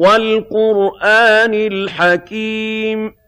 وَالْقُرْآنِ الْحَكِيمِ